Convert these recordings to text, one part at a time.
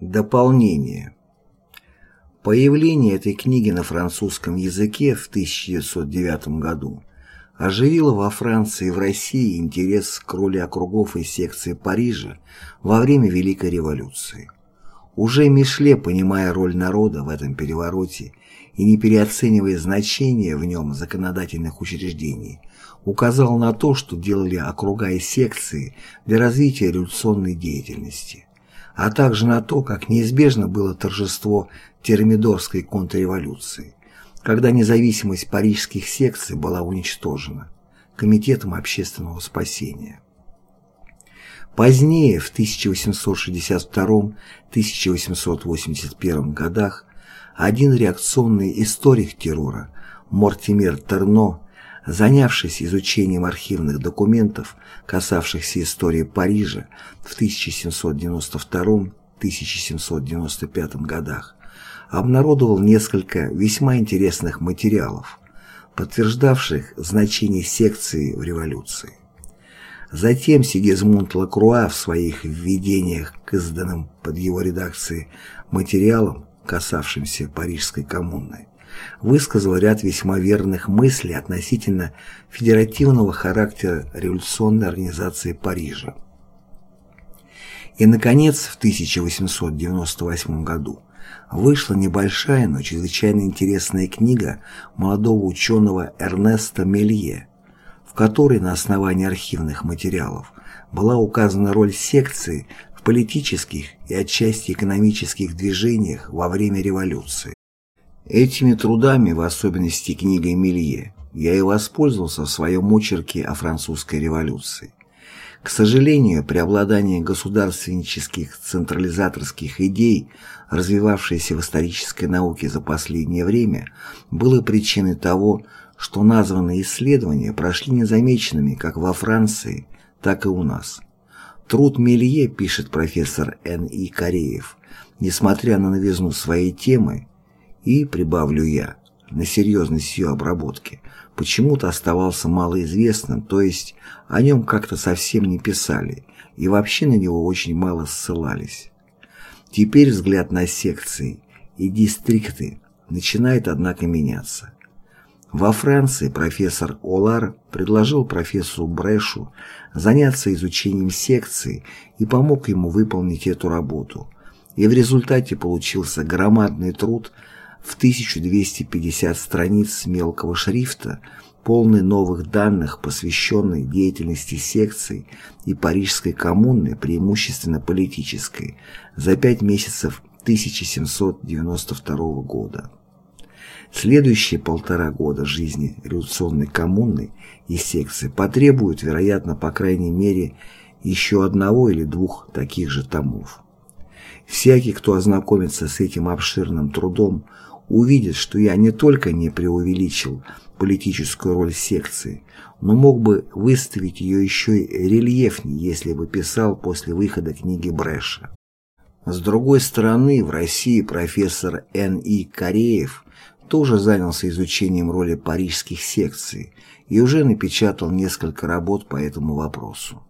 Дополнение. Появление этой книги на французском языке в 1909 году оживило во Франции и в России интерес к роли округов и секций Парижа во время Великой революции. Уже Мишле, понимая роль народа в этом перевороте и не переоценивая значение в нем законодательных учреждений, указал на то, что делали округа и секции для развития революционной деятельности, а также на то, как неизбежно было торжество термидорской контрреволюции, когда независимость парижских секций была уничтожена Комитетом общественного спасения. Позднее, в 1862-1881 годах, один реакционный историк террора, Мортимер Терно, занявшись изучением архивных документов, касавшихся истории Парижа в 1792-1795 годах, обнародовал несколько весьма интересных материалов, подтверждавших значение секции в революции. Затем Сигизмунд Лакруа в своих введениях к изданным под его редакцией материалам, касавшимся Парижской коммуны, высказал ряд весьма верных мыслей относительно федеративного характера революционной организации Парижа. И, наконец, в 1898 году вышла небольшая, но чрезвычайно интересная книга молодого ученого Эрнеста Мелье в которой на основании архивных материалов была указана роль секции в политических и отчасти экономических движениях во время революции. Этими трудами, в особенности книгой Мелье, я и воспользовался в своем очерке о французской революции. К сожалению, преобладание государственнических централизаторских идей, развивавшееся в исторической науке за последнее время, было причиной того, что названные исследования прошли незамеченными как во Франции, так и у нас. Труд Мелье, пишет профессор Н. И. Кореев, несмотря на новизну своей темы, и, прибавлю я, на серьезность ее обработки, почему-то оставался малоизвестным, то есть о нем как-то совсем не писали и вообще на него очень мало ссылались. Теперь взгляд на секции и дистрикты начинает, однако, меняться. Во Франции профессор Олар предложил профессору Брэшу заняться изучением секции и помог ему выполнить эту работу. И в результате получился громадный труд в 1250 страниц мелкого шрифта, полный новых данных, посвященный деятельности секций и Парижской коммуны, преимущественно политической, за пять месяцев 1792 года. Следующие полтора года жизни революционной коммуны и секции потребуют, вероятно, по крайней мере, еще одного или двух таких же томов. Всякий, кто ознакомится с этим обширным трудом, увидит, что я не только не преувеличил политическую роль секции, но мог бы выставить ее еще и рельефнее, если бы писал после выхода книги Брэша. С другой стороны, в России профессор Н. И. Кореев тоже занялся изучением роли парижских секций и уже напечатал несколько работ по этому вопросу.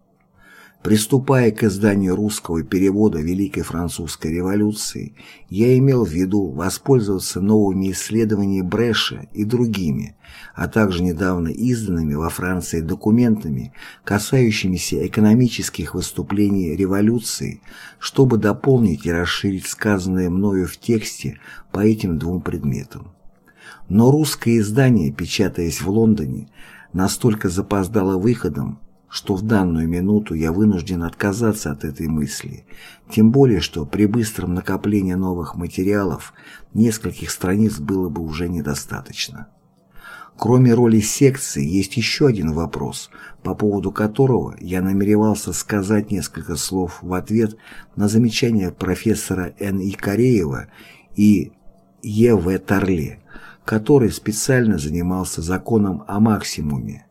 Приступая к изданию русского перевода Великой Французской революции, я имел в виду воспользоваться новыми исследованиями Брэша и другими, а также недавно изданными во Франции документами, касающимися экономических выступлений революции, чтобы дополнить и расширить сказанное мною в тексте по этим двум предметам. Но русское издание, печатаясь в Лондоне, настолько запоздало выходом, что в данную минуту я вынужден отказаться от этой мысли, тем более что при быстром накоплении новых материалов нескольких страниц было бы уже недостаточно. Кроме роли секции, есть еще один вопрос, по поводу которого я намеревался сказать несколько слов в ответ на замечания профессора Н. И. Кореева и Е. В. Торле который специально занимался законом о максимуме.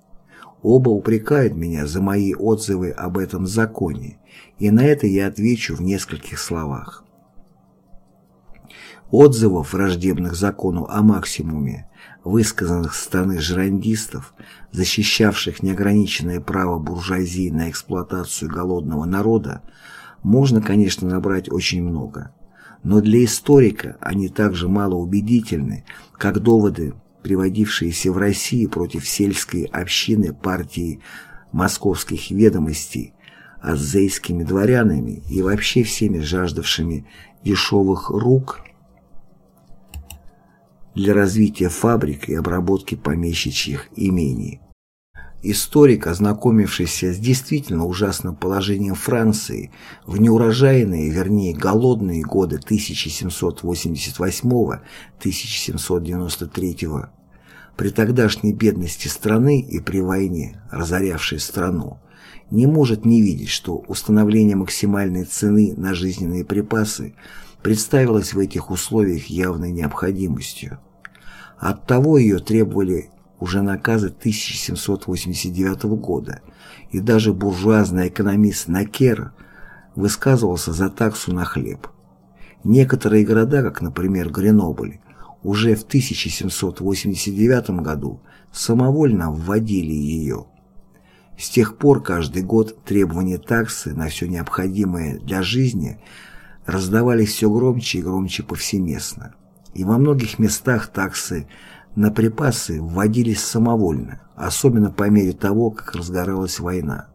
Оба упрекают меня за мои отзывы об этом законе, и на это я отвечу в нескольких словах. Отзывов, враждебных закону о максимуме, высказанных со стороны жерандистов, защищавших неограниченное право буржуазии на эксплуатацию голодного народа, можно, конечно, набрать очень много – Но для историка они так же мало убедительны, как доводы, приводившиеся в России против сельской общины партии московских ведомостей, азейскими дворянами и вообще всеми жаждавшими дешевых рук для развития фабрик и обработки помещичьих имений. Историк, ознакомившийся с действительно ужасным положением Франции в неурожайные, вернее голодные годы 1788-1793 при тогдашней бедности страны и при войне, разорявшей страну, не может не видеть, что установление максимальной цены на жизненные припасы представилось в этих условиях явной необходимостью. Оттого ее требовали уже наказы 1789 года, и даже буржуазный экономист Накер высказывался за таксу на хлеб. Некоторые города, как, например, Гренобль, уже в 1789 году самовольно вводили ее. С тех пор каждый год требования таксы на все необходимое для жизни раздавались все громче и громче повсеместно. И во многих местах таксы на припасы вводились самовольно, особенно по мере того, как разгоралась война.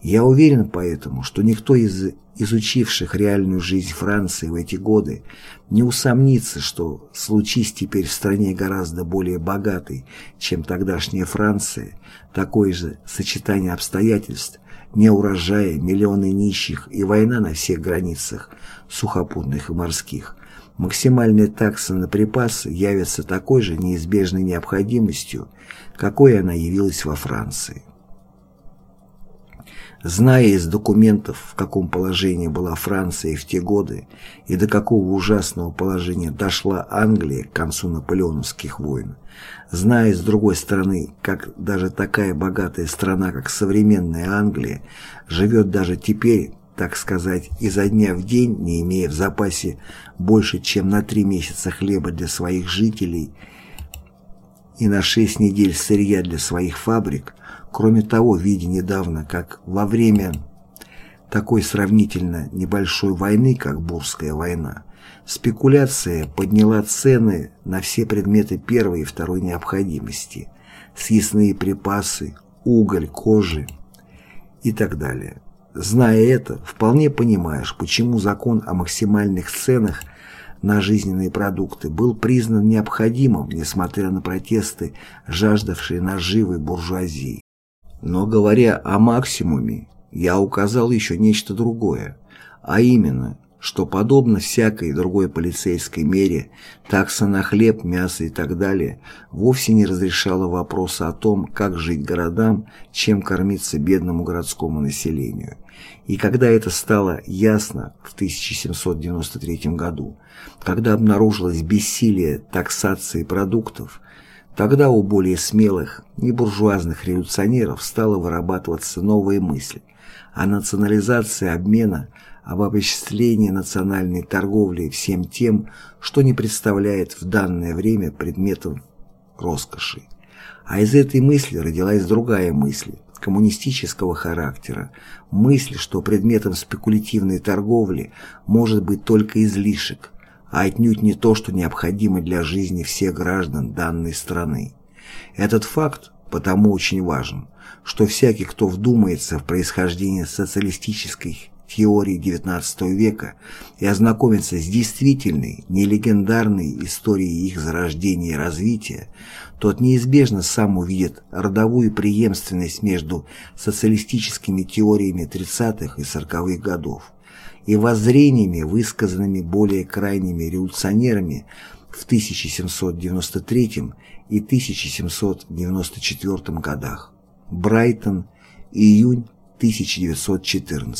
Я уверен поэтому, что никто из изучивших реальную жизнь Франции в эти годы не усомнится, что случись теперь в стране гораздо более богатой, чем тогдашняя Франция, такое же сочетание обстоятельств, неурожая, миллионы нищих и война на всех границах, сухопутных и морских, максимальная такса на припасы явится такой же неизбежной необходимостью, какой она явилась во Франции. Зная из документов, в каком положении была Франция в те годы и до какого ужасного положения дошла Англия к концу наполеоновских войн, зная, с другой стороны, как даже такая богатая страна, как современная Англия, живет даже теперь, так сказать, изо дня в день, не имея в запасе больше, чем на три месяца хлеба для своих жителей и на шесть недель сырья для своих фабрик, Кроме того, видя недавно, как во время такой сравнительно небольшой войны, как Бурская война, спекуляция подняла цены на все предметы первой и второй необходимости, съестные припасы, уголь, кожи и так далее. Зная это, вполне понимаешь, почему закон о максимальных ценах на жизненные продукты был признан необходимым, несмотря на протесты, жаждавшие наживы буржуазии. Но говоря о максимуме, я указал еще нечто другое, а именно, что подобно всякой другой полицейской мере, такса на хлеб, мясо и так далее вовсе не разрешала вопроса о том, как жить городам, чем кормиться бедному городскому населению. И когда это стало ясно в 1793 году, когда обнаружилось бессилие таксации продуктов, Тогда у более смелых, небуржуазных революционеров стала вырабатываться новая мысль о национализации обмена, об обобществлении национальной торговли всем тем, что не представляет в данное время предметом роскоши. А из этой мысли родилась другая мысль, коммунистического характера, мысль, что предметом спекулятивной торговли может быть только излишек, а отнюдь не то, что необходимо для жизни всех граждан данной страны. Этот факт потому очень важен, что всякий, кто вдумается в происхождение социалистической теории XIX века и ознакомится с действительной, не легендарной историей их зарождения и развития, тот неизбежно сам увидит родовую преемственность между социалистическими теориями 30-х и 40-х годов и воззрениями, высказанными более крайними революционерами в 1793 и 1794 годах. Брайтон, июнь 1914